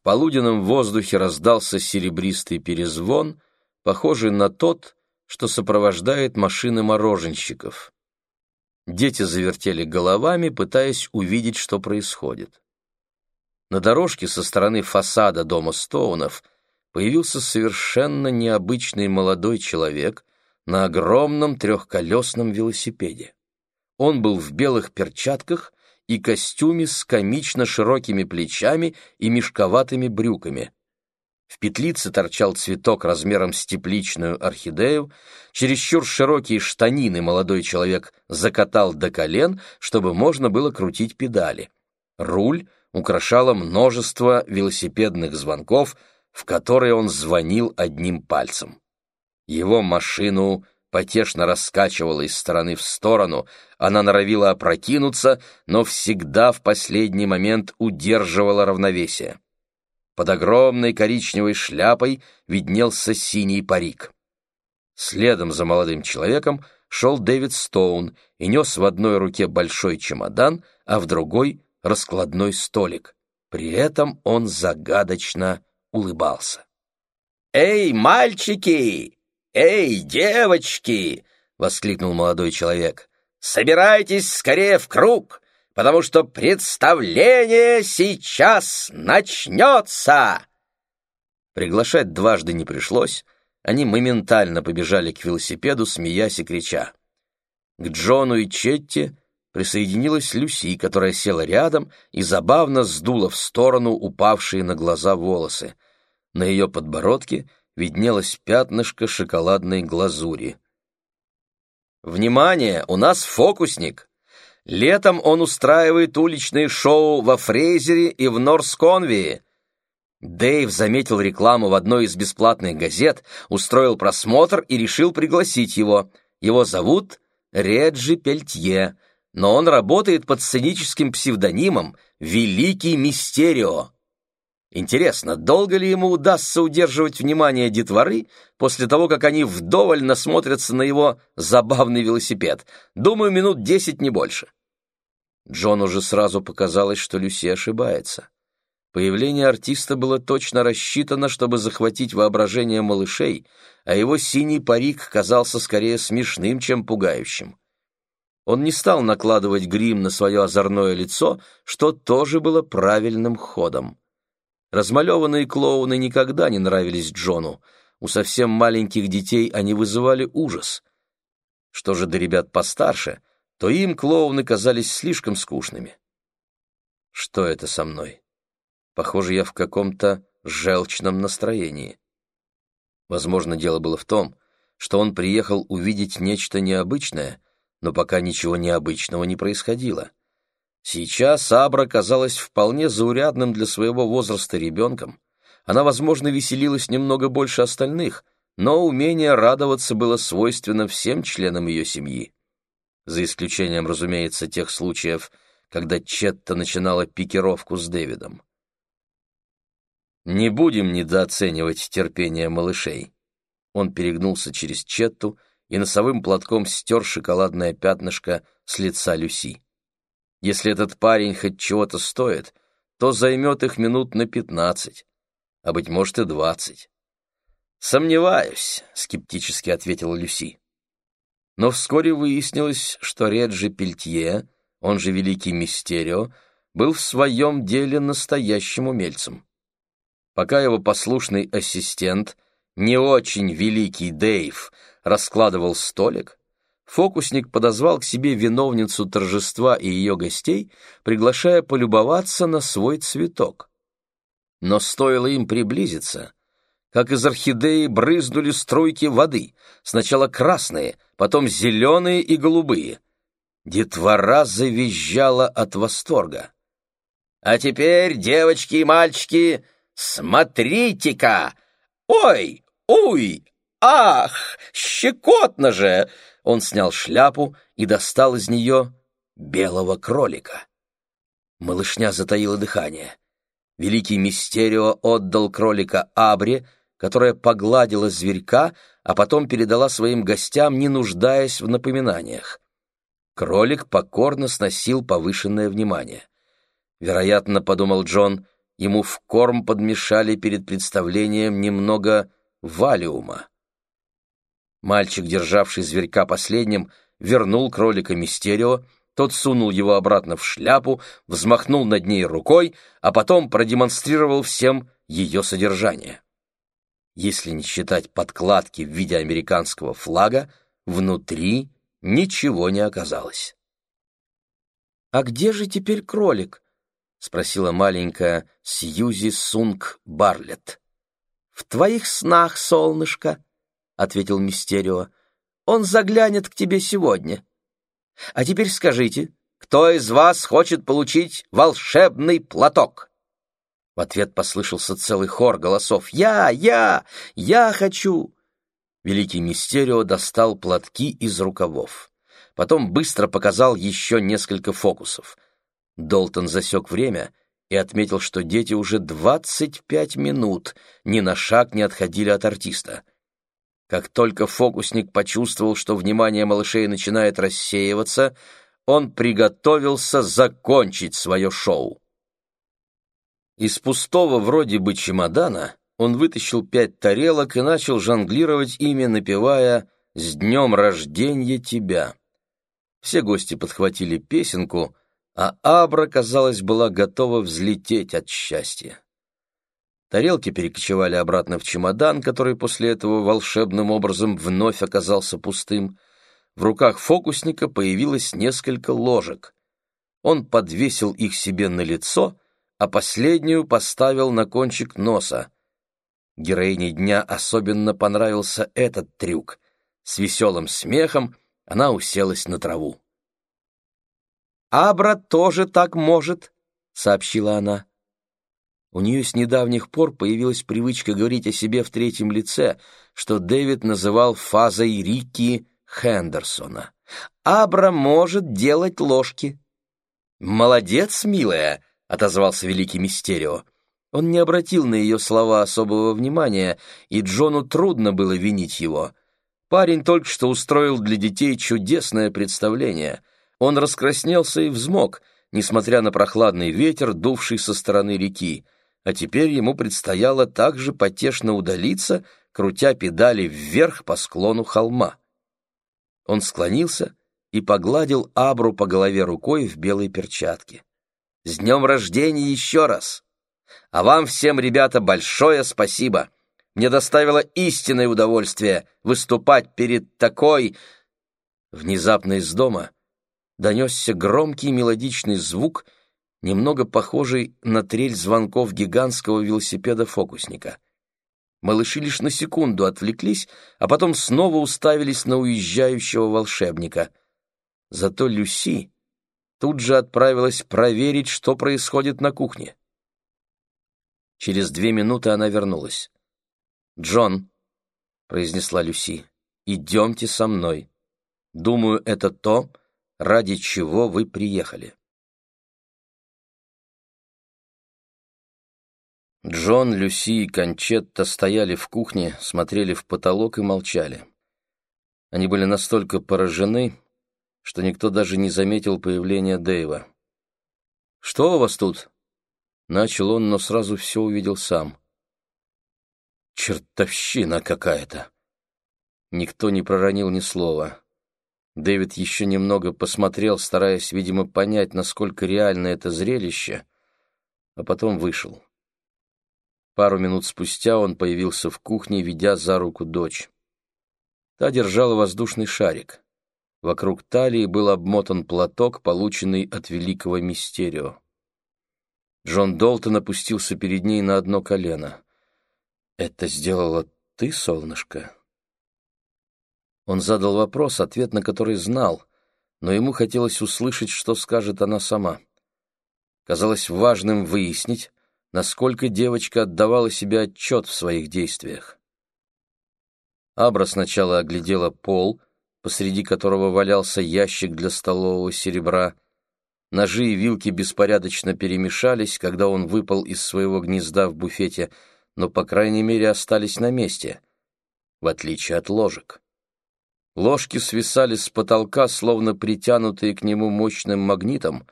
В полуденном воздухе раздался серебристый перезвон, похожий на тот, что сопровождает машины мороженщиков. Дети завертели головами, пытаясь увидеть, что происходит. На дорожке со стороны фасада дома Стоунов появился совершенно необычный молодой человек на огромном трехколесном велосипеде. Он был в белых перчатках и костюме с комично широкими плечами и мешковатыми брюками. В петлице торчал цветок размером с тепличную орхидею, чересчур широкие штанины молодой человек закатал до колен, чтобы можно было крутить педали. Руль украшало множество велосипедных звонков, в которые он звонил одним пальцем. Его машину потешно раскачивала из стороны в сторону, она норовила опрокинуться, но всегда в последний момент удерживала равновесие. Под огромной коричневой шляпой виднелся синий парик. Следом за молодым человеком шел Дэвид Стоун и нес в одной руке большой чемодан, а в другой — раскладной столик. При этом он загадочно улыбался. «Эй, мальчики! Эй, девочки!» — воскликнул молодой человек. «Собирайтесь скорее в круг, потому что представление сейчас начнется!» Приглашать дважды не пришлось, они моментально побежали к велосипеду, смеясь и крича. К Джону и Четти присоединилась Люси, которая села рядом и забавно сдула в сторону упавшие на глаза волосы. На ее подбородке виднелось пятнышко шоколадной глазури. «Внимание! У нас фокусник! Летом он устраивает уличные шоу во Фрейзере и в Норсконвии!» Дэйв заметил рекламу в одной из бесплатных газет, устроил просмотр и решил пригласить его. Его зовут Реджи Пельтье — но он работает под сценическим псевдонимом «Великий Мистерио». Интересно, долго ли ему удастся удерживать внимание детворы после того, как они вдоволь насмотрятся на его забавный велосипед? Думаю, минут десять, не больше. Джон уже сразу показалось, что Люси ошибается. Появление артиста было точно рассчитано, чтобы захватить воображение малышей, а его синий парик казался скорее смешным, чем пугающим. Он не стал накладывать грим на свое озорное лицо, что тоже было правильным ходом. Размалеванные клоуны никогда не нравились Джону. У совсем маленьких детей они вызывали ужас. Что же до ребят постарше, то им клоуны казались слишком скучными. Что это со мной? Похоже, я в каком-то желчном настроении. Возможно, дело было в том, что он приехал увидеть нечто необычное — но пока ничего необычного не происходило. Сейчас Абра казалась вполне заурядным для своего возраста ребенком. Она, возможно, веселилась немного больше остальных, но умение радоваться было свойственно всем членам ее семьи. За исключением, разумеется, тех случаев, когда Четта начинала пикировку с Дэвидом. «Не будем недооценивать терпение малышей». Он перегнулся через Четту и носовым платком стер шоколадное пятнышко с лица Люси. Если этот парень хоть чего-то стоит, то займет их минут на пятнадцать, а, быть может, и двадцать. «Сомневаюсь», — скептически ответила Люси. Но вскоре выяснилось, что Реджи Пельтье, он же Великий Мистерио, был в своем деле настоящим умельцем. Пока его послушный ассистент, не очень великий Дэйв, раскладывал столик, фокусник подозвал к себе виновницу торжества и ее гостей, приглашая полюбоваться на свой цветок. Но стоило им приблизиться, как из орхидеи брызнули струйки воды, сначала красные, потом зеленые и голубые. Детвора завизжала от восторга. «А теперь, девочки и мальчики, смотрите-ка! Ой, уй, «Ах, щекотно же!» Он снял шляпу и достал из нее белого кролика. Малышня затаила дыхание. Великий Мистерио отдал кролика Абре, которая погладила зверька, а потом передала своим гостям, не нуждаясь в напоминаниях. Кролик покорно сносил повышенное внимание. Вероятно, подумал Джон, ему в корм подмешали перед представлением немного валиума. Мальчик, державший зверька последним, вернул кролика Мистерио, тот сунул его обратно в шляпу, взмахнул над ней рукой, а потом продемонстрировал всем ее содержание. Если не считать подкладки в виде американского флага, внутри ничего не оказалось. «А где же теперь кролик?» — спросила маленькая Сьюзи Сунг Барлетт. «В твоих снах, солнышко», — ответил Мистерио. «Он заглянет к тебе сегодня. А теперь скажите, кто из вас хочет получить волшебный платок?» В ответ послышался целый хор голосов. «Я! Я! Я хочу!» Великий Мистерио достал платки из рукавов. Потом быстро показал еще несколько фокусов. Долтон засек время и отметил, что дети уже двадцать пять минут ни на шаг не отходили от артиста. Как только фокусник почувствовал, что внимание малышей начинает рассеиваться, он приготовился закончить свое шоу. Из пустого вроде бы чемодана он вытащил пять тарелок и начал жонглировать ими, напевая «С днем рождения тебя». Все гости подхватили песенку, а Абра, казалось, была готова взлететь от счастья. Тарелки перекочевали обратно в чемодан, который после этого волшебным образом вновь оказался пустым. В руках фокусника появилось несколько ложек. Он подвесил их себе на лицо — а последнюю поставил на кончик носа. Героине дня особенно понравился этот трюк. С веселым смехом она уселась на траву. «Абра тоже так может», — сообщила она. У нее с недавних пор появилась привычка говорить о себе в третьем лице, что Дэвид называл фазой Рики Хендерсона. «Абра может делать ложки». «Молодец, милая!» — отозвался великий Мистерио. Он не обратил на ее слова особого внимания, и Джону трудно было винить его. Парень только что устроил для детей чудесное представление. Он раскраснелся и взмок, несмотря на прохладный ветер, дувший со стороны реки, а теперь ему предстояло также потешно удалиться, крутя педали вверх по склону холма. Он склонился и погладил Абру по голове рукой в белой перчатке. С днем рождения еще раз! А вам всем, ребята, большое спасибо! Мне доставило истинное удовольствие выступать перед такой... Внезапно из дома донесся громкий мелодичный звук, немного похожий на трель звонков гигантского велосипеда-фокусника. Малыши лишь на секунду отвлеклись, а потом снова уставились на уезжающего волшебника. Зато Люси тут же отправилась проверить, что происходит на кухне. Через две минуты она вернулась. «Джон», — произнесла Люси, — «идемте со мной. Думаю, это то, ради чего вы приехали». Джон, Люси и Кончетта стояли в кухне, смотрели в потолок и молчали. Они были настолько поражены, что никто даже не заметил появления Дэйва. «Что у вас тут?» Начал он, но сразу все увидел сам. «Чертовщина какая-то!» Никто не проронил ни слова. Дэвид еще немного посмотрел, стараясь, видимо, понять, насколько реально это зрелище, а потом вышел. Пару минут спустя он появился в кухне, ведя за руку дочь. Та держала воздушный шарик. Вокруг талии был обмотан платок, полученный от великого Мистерио. Джон Долтон опустился перед ней на одно колено. «Это сделала ты, солнышко?» Он задал вопрос, ответ на который знал, но ему хотелось услышать, что скажет она сама. Казалось важным выяснить, насколько девочка отдавала себе отчет в своих действиях. Абра сначала оглядела пол — посреди которого валялся ящик для столового серебра. Ножи и вилки беспорядочно перемешались, когда он выпал из своего гнезда в буфете, но, по крайней мере, остались на месте, в отличие от ложек. Ложки свисали с потолка, словно притянутые к нему мощным магнитом,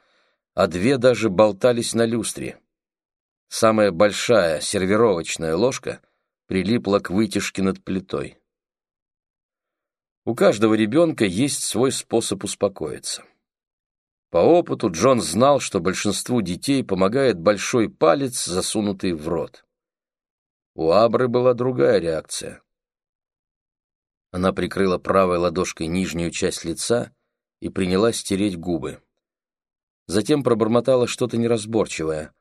а две даже болтались на люстре. Самая большая сервировочная ложка прилипла к вытяжке над плитой. У каждого ребенка есть свой способ успокоиться. По опыту Джон знал, что большинству детей помогает большой палец, засунутый в рот. У Абры была другая реакция. Она прикрыла правой ладошкой нижнюю часть лица и принялась стереть губы. Затем пробормотала что-то неразборчивое.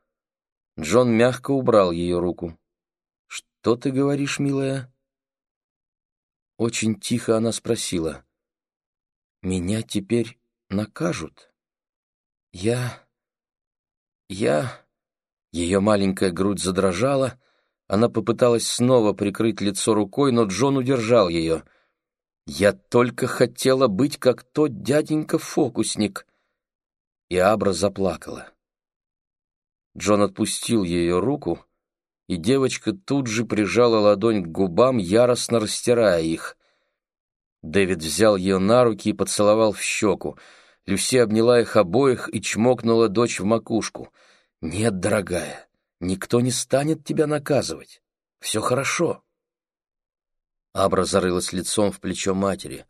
Джон мягко убрал ее руку. «Что ты говоришь, милая?» Очень тихо она спросила. «Меня теперь накажут?» «Я... я...» Ее маленькая грудь задрожала. Она попыталась снова прикрыть лицо рукой, но Джон удержал ее. «Я только хотела быть как тот дяденька-фокусник». И Абра заплакала. Джон отпустил ее руку, и девочка тут же прижала ладонь к губам, яростно растирая их. Дэвид взял ее на руки и поцеловал в щеку. Люси обняла их обоих и чмокнула дочь в макушку. «Нет, дорогая, никто не станет тебя наказывать. Все хорошо». Абра зарылась лицом в плечо матери,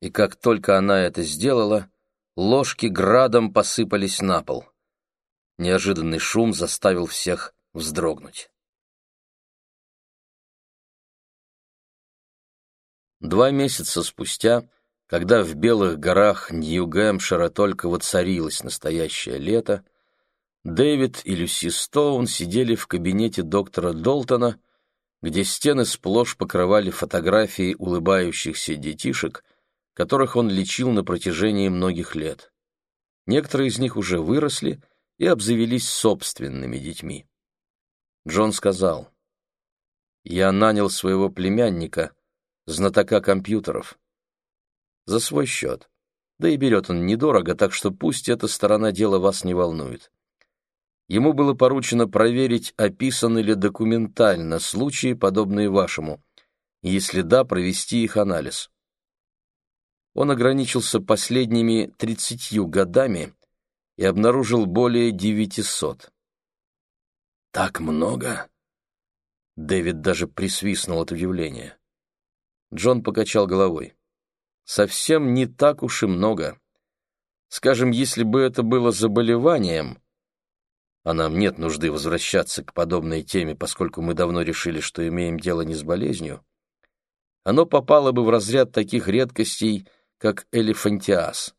и как только она это сделала, ложки градом посыпались на пол. Неожиданный шум заставил всех вздрогнуть. Два месяца спустя, когда в Белых горах Нью-Гэмпшира только воцарилось настоящее лето, Дэвид и Люси Стоун сидели в кабинете доктора Долтона, где стены сплошь покрывали фотографии улыбающихся детишек, которых он лечил на протяжении многих лет. Некоторые из них уже выросли и обзавелись собственными детьми. Джон сказал, «Я нанял своего племянника, знатока компьютеров. За свой счет. Да и берет он недорого, так что пусть эта сторона дела вас не волнует. Ему было поручено проверить, описаны ли документально случаи, подобные вашему, если да, провести их анализ. Он ограничился последними тридцатью годами и обнаружил более девятисот. «Так много?» Дэвид даже присвистнул от удивления. Джон покачал головой. Совсем не так уж и много. Скажем, если бы это было заболеванием, а нам нет нужды возвращаться к подобной теме, поскольку мы давно решили, что имеем дело не с болезнью, оно попало бы в разряд таких редкостей, как элефантиаз,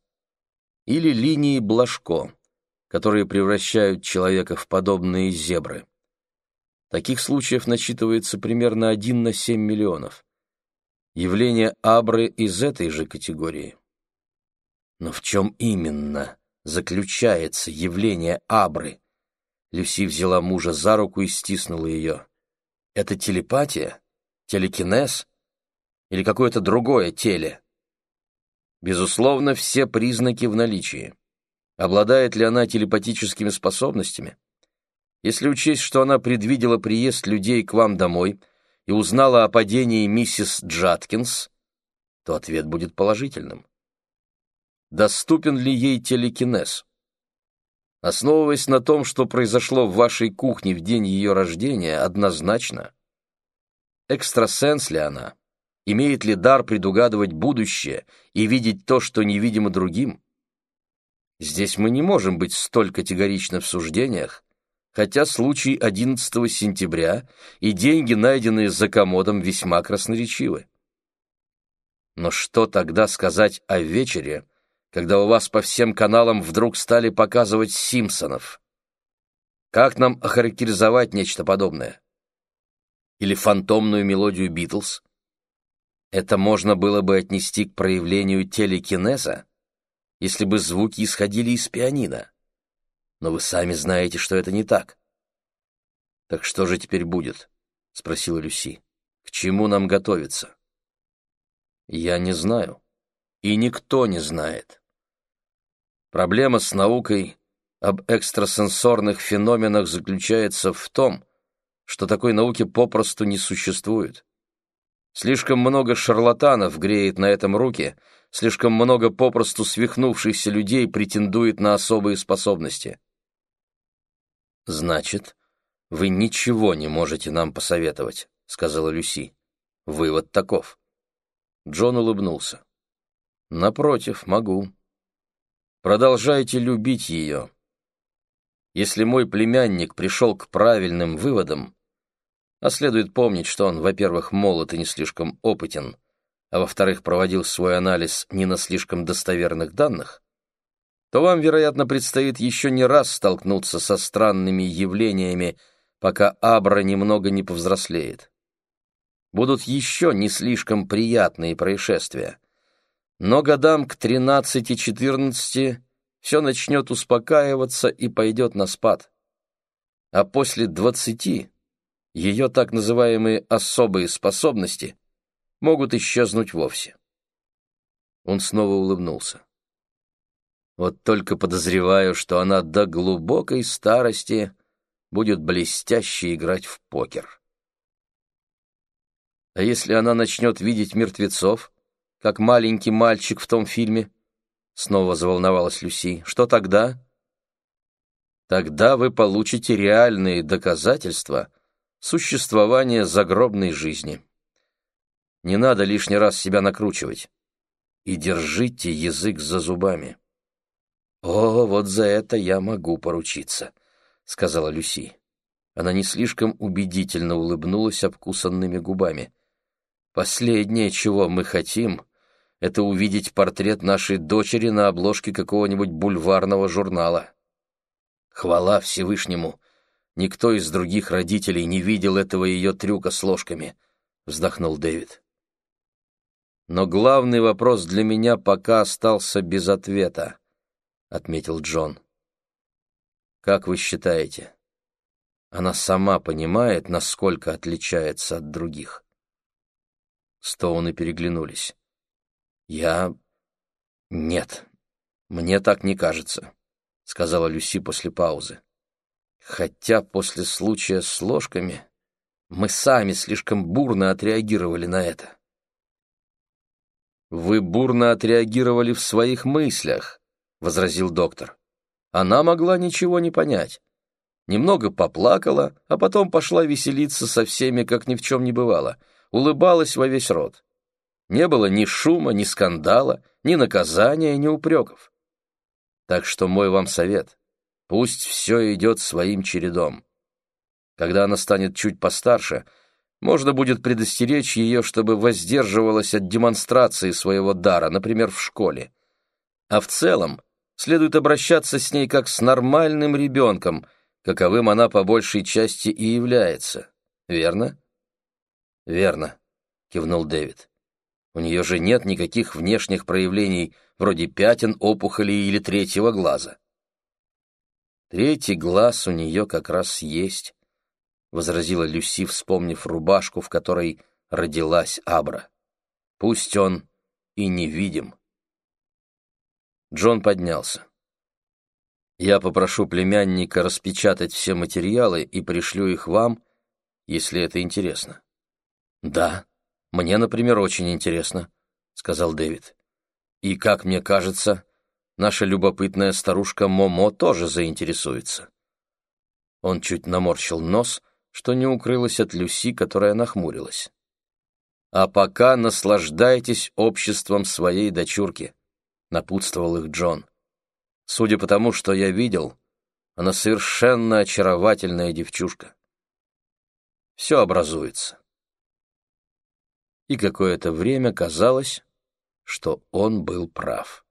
или линии Блажко, которые превращают человека в подобные зебры. Таких случаев насчитывается примерно один на семь миллионов явление Абры из этой же категории. Но в чем именно заключается явление Абры? Люси взяла мужа за руку и стиснула ее. Это телепатия? Телекинез? Или какое-то другое теле? Безусловно, все признаки в наличии. Обладает ли она телепатическими способностями? Если учесть, что она предвидела приезд людей к вам домой – и узнала о падении миссис Джаткинс, то ответ будет положительным. Доступен ли ей телекинез? Основываясь на том, что произошло в вашей кухне в день ее рождения, однозначно. Экстрасенс ли она? Имеет ли дар предугадывать будущее и видеть то, что невидимо другим? Здесь мы не можем быть столь категоричны в суждениях, хотя случай 11 сентября и деньги, найденные за комодом, весьма красноречивы. Но что тогда сказать о вечере, когда у вас по всем каналам вдруг стали показывать Симпсонов? Как нам охарактеризовать нечто подобное? Или фантомную мелодию Битлз? Это можно было бы отнести к проявлению телекинеза, если бы звуки исходили из пианино но вы сами знаете, что это не так. Так что же теперь будет? спросила Люси. К чему нам готовиться? Я не знаю. И никто не знает. Проблема с наукой об экстрасенсорных феноменах заключается в том, что такой науки попросту не существует. Слишком много шарлатанов греет на этом руки, слишком много попросту свихнувшихся людей претендует на особые способности. Значит, «Вы ничего не можете нам посоветовать», — сказала Люси. «Вывод таков». Джон улыбнулся. «Напротив, могу. Продолжайте любить ее. Если мой племянник пришел к правильным выводам, а следует помнить, что он, во-первых, молод и не слишком опытен, а во-вторых, проводил свой анализ не на слишком достоверных данных, то вам, вероятно, предстоит еще не раз столкнуться со странными явлениями, пока Абра немного не повзрослеет. Будут еще не слишком приятные происшествия. Но годам к 13-14 все начнет успокаиваться и пойдет на спад. А после 20 ее так называемые особые способности могут исчезнуть вовсе. Он снова улыбнулся. Вот только подозреваю, что она до глубокой старости будет блестяще играть в покер. А если она начнет видеть мертвецов, как маленький мальчик в том фильме? Снова заволновалась Люси. Что тогда? Тогда вы получите реальные доказательства существования загробной жизни. Не надо лишний раз себя накручивать. И держите язык за зубами. «О, вот за это я могу поручиться», — сказала Люси. Она не слишком убедительно улыбнулась обкусанными губами. «Последнее, чего мы хотим, это увидеть портрет нашей дочери на обложке какого-нибудь бульварного журнала. Хвала Всевышнему! Никто из других родителей не видел этого ее трюка с ложками», — вздохнул Дэвид. «Но главный вопрос для меня пока остался без ответа», — отметил Джон. «Как вы считаете, она сама понимает, насколько отличается от других?» Стоуны переглянулись. «Я... нет, мне так не кажется», — сказала Люси после паузы. «Хотя после случая с ложками мы сами слишком бурно отреагировали на это». «Вы бурно отреагировали в своих мыслях», — возразил доктор. «Она могла ничего не понять. Немного поплакала, а потом пошла веселиться со всеми, как ни в чем не бывало, улыбалась во весь рот. Не было ни шума, ни скандала, ни наказания, ни упреков. Так что мой вам совет — пусть все идет своим чередом. Когда она станет чуть постарше, можно будет предостеречь ее, чтобы воздерживалась от демонстрации своего дара, например, в школе. А в целом следует обращаться с ней как с нормальным ребенком, каковым она по большей части и является. Верно? Верно, кивнул Дэвид. У нее же нет никаких внешних проявлений, вроде пятен, опухолей или третьего глаза. Третий глаз у нее как раз есть, — возразила Люси, вспомнив рубашку, в которой родилась Абра. Пусть он и невидим. Джон поднялся. Я попрошу племянника распечатать все материалы и пришлю их вам, если это интересно. Да, «Мне, например, очень интересно», — сказал Дэвид. «И, как мне кажется, наша любопытная старушка Момо тоже заинтересуется». Он чуть наморщил нос, что не укрылось от Люси, которая нахмурилась. «А пока наслаждайтесь обществом своей дочурки», — напутствовал их Джон. «Судя по тому, что я видел, она совершенно очаровательная девчушка. Все образуется» и какое-то время казалось, что он был прав.